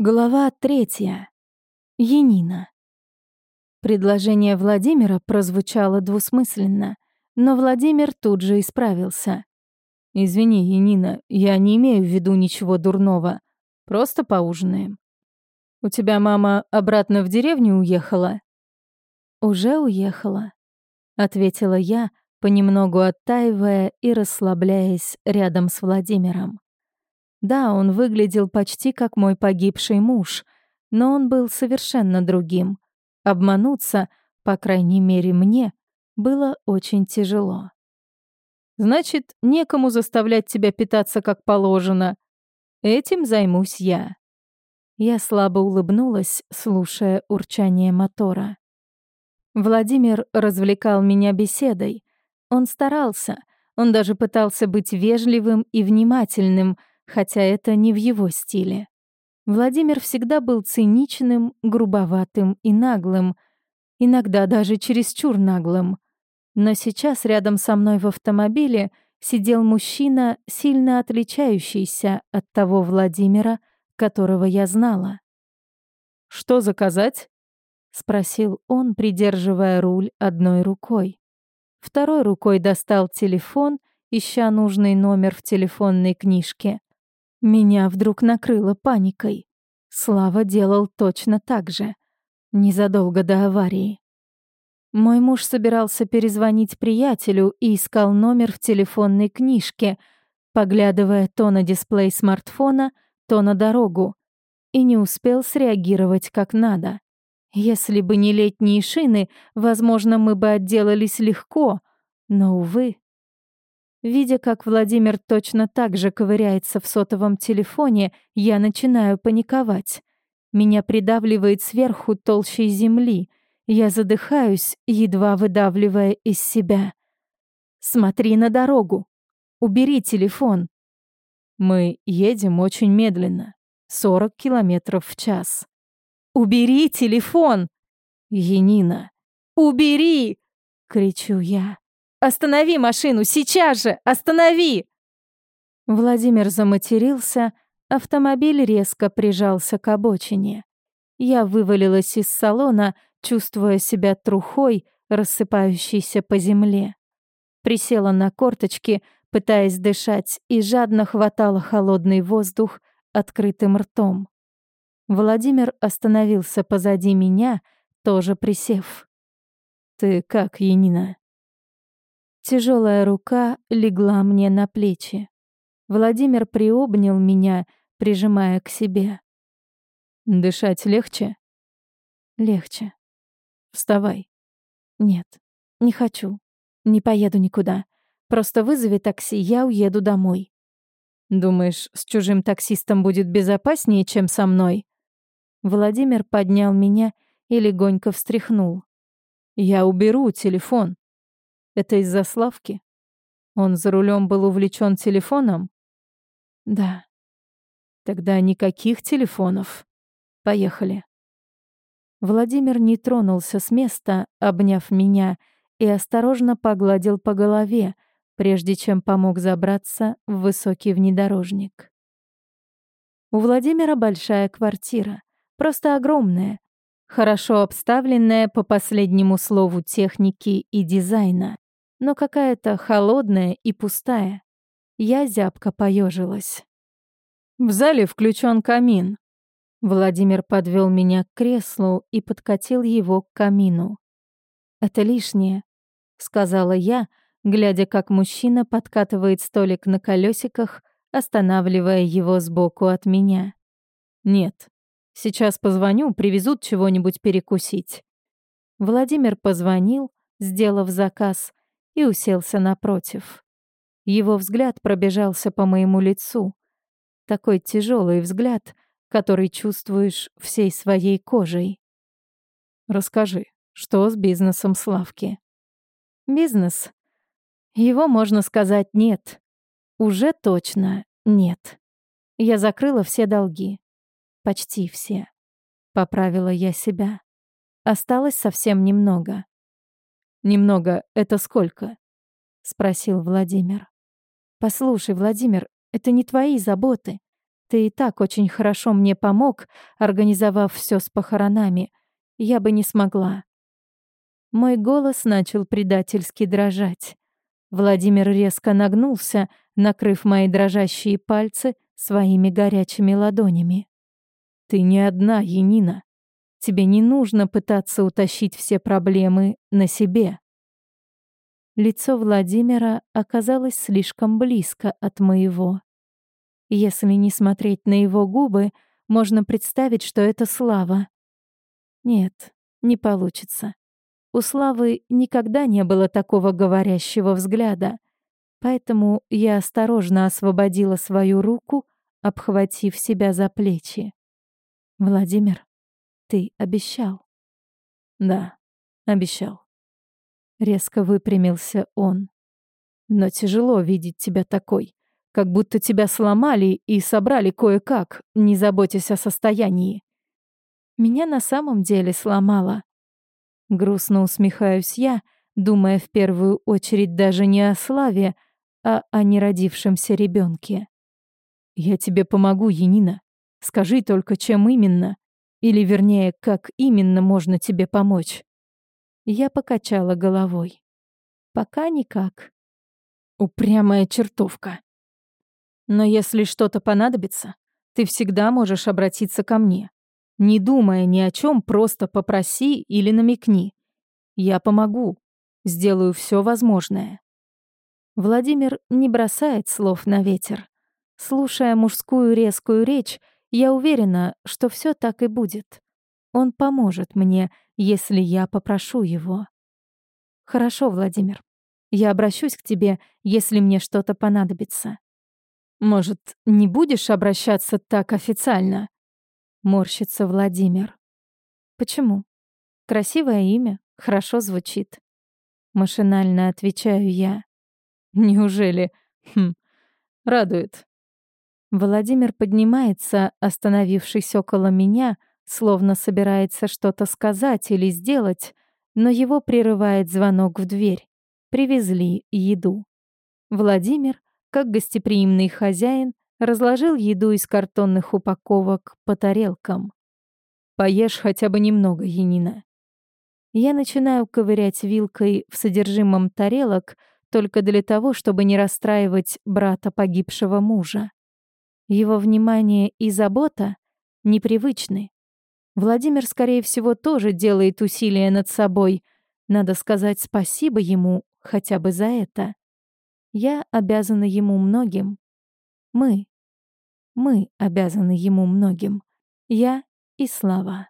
Глава третья. Енина. Предложение Владимира прозвучало двусмысленно, но Владимир тут же исправился. «Извини, Енина, я не имею в виду ничего дурного. Просто поужинаем. У тебя мама обратно в деревню уехала?» «Уже уехала», — ответила я, понемногу оттаивая и расслабляясь рядом с Владимиром. Да, он выглядел почти как мой погибший муж, но он был совершенно другим. Обмануться, по крайней мере мне, было очень тяжело. «Значит, некому заставлять тебя питаться как положено. Этим займусь я». Я слабо улыбнулась, слушая урчание мотора. Владимир развлекал меня беседой. Он старался, он даже пытался быть вежливым и внимательным — хотя это не в его стиле. Владимир всегда был циничным, грубоватым и наглым, иногда даже чересчур наглым. Но сейчас рядом со мной в автомобиле сидел мужчина, сильно отличающийся от того Владимира, которого я знала. «Что заказать?» — спросил он, придерживая руль одной рукой. Второй рукой достал телефон, ища нужный номер в телефонной книжке. Меня вдруг накрыло паникой. Слава делал точно так же. Незадолго до аварии. Мой муж собирался перезвонить приятелю и искал номер в телефонной книжке, поглядывая то на дисплей смартфона, то на дорогу, и не успел среагировать как надо. Если бы не летние шины, возможно, мы бы отделались легко, но, увы, Видя, как Владимир точно так же ковыряется в сотовом телефоне, я начинаю паниковать. Меня придавливает сверху толщей земли. Я задыхаюсь, едва выдавливая из себя. «Смотри на дорогу! Убери телефон!» Мы едем очень медленно, 40 километров в час. «Убери телефон!» «Енина!» «Убери!» — кричу я. Останови машину, сейчас же! Останови!» Владимир заматерился, автомобиль резко прижался к обочине. Я вывалилась из салона, чувствуя себя трухой, рассыпающейся по земле. Присела на корточки, пытаясь дышать, и жадно хватала холодный воздух открытым ртом. Владимир остановился позади меня, тоже присев. «Ты как, Янина?» Тяжелая рука легла мне на плечи. Владимир приобнял меня, прижимая к себе. «Дышать легче?» «Легче. Вставай». «Нет, не хочу. Не поеду никуда. Просто вызови такси, я уеду домой». «Думаешь, с чужим таксистом будет безопаснее, чем со мной?» Владимир поднял меня и легонько встряхнул. «Я уберу телефон. Это из-за Славки? Он за рулем был увлечен телефоном? Да. Тогда никаких телефонов. Поехали. Владимир не тронулся с места, обняв меня, и осторожно погладил по голове, прежде чем помог забраться в высокий внедорожник. У Владимира большая квартира, просто огромная, хорошо обставленная по последнему слову техники и дизайна но какая-то холодная и пустая. Я зябко поежилась. В зале включен камин. Владимир подвел меня к креслу и подкатил его к камину. «Это лишнее», — сказала я, глядя, как мужчина подкатывает столик на колесиках, останавливая его сбоку от меня. «Нет, сейчас позвоню, привезут чего-нибудь перекусить». Владимир позвонил, сделав заказ, и уселся напротив. Его взгляд пробежался по моему лицу. Такой тяжелый взгляд, который чувствуешь всей своей кожей. Расскажи, что с бизнесом Славки? Бизнес? Его, можно сказать, нет. Уже точно нет. Я закрыла все долги. Почти все. Поправила я себя. Осталось совсем немного. «Немного — это сколько?» — спросил Владимир. «Послушай, Владимир, это не твои заботы. Ты и так очень хорошо мне помог, организовав все с похоронами. Я бы не смогла. Мой голос начал предательски дрожать. Владимир резко нагнулся, накрыв мои дрожащие пальцы своими горячими ладонями. «Ты не одна, Енина. Тебе не нужно пытаться утащить все проблемы на себе». Лицо Владимира оказалось слишком близко от моего. Если не смотреть на его губы, можно представить, что это Слава. Нет, не получится. У Славы никогда не было такого говорящего взгляда, поэтому я осторожно освободила свою руку, обхватив себя за плечи. «Владимир, ты обещал?» «Да, обещал». Резко выпрямился он. «Но тяжело видеть тебя такой, как будто тебя сломали и собрали кое-как, не заботясь о состоянии». Меня на самом деле сломало. Грустно усмехаюсь я, думая в первую очередь даже не о славе, а о неродившемся ребенке. «Я тебе помогу, Янина. Скажи только, чем именно. Или, вернее, как именно можно тебе помочь?» Я покачала головой. «Пока никак». Упрямая чертовка. «Но если что-то понадобится, ты всегда можешь обратиться ко мне. Не думая ни о чем, просто попроси или намекни. Я помогу, сделаю все возможное. Владимир не бросает слов на ветер. Слушая мужскую резкую речь, я уверена, что все так и будет. Он поможет мне, если я попрошу его. Хорошо, Владимир. Я обращусь к тебе, если мне что-то понадобится. Может, не будешь обращаться так официально? Морщится Владимир. Почему? Красивое имя, хорошо звучит. Машинально отвечаю я. Неужели? Хм, радует. Владимир поднимается, остановившись около меня, словно собирается что-то сказать или сделать, но его прерывает звонок в дверь. Привезли еду. Владимир, как гостеприимный хозяин, разложил еду из картонных упаковок по тарелкам. «Поешь хотя бы немного, Янина». Я начинаю ковырять вилкой в содержимом тарелок только для того, чтобы не расстраивать брата погибшего мужа. Его внимание и забота непривычны. Владимир, скорее всего, тоже делает усилия над собой. Надо сказать спасибо ему хотя бы за это. Я обязана ему многим. Мы. Мы обязаны ему многим. Я и Слава.